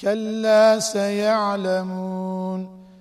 كلا سيعلمون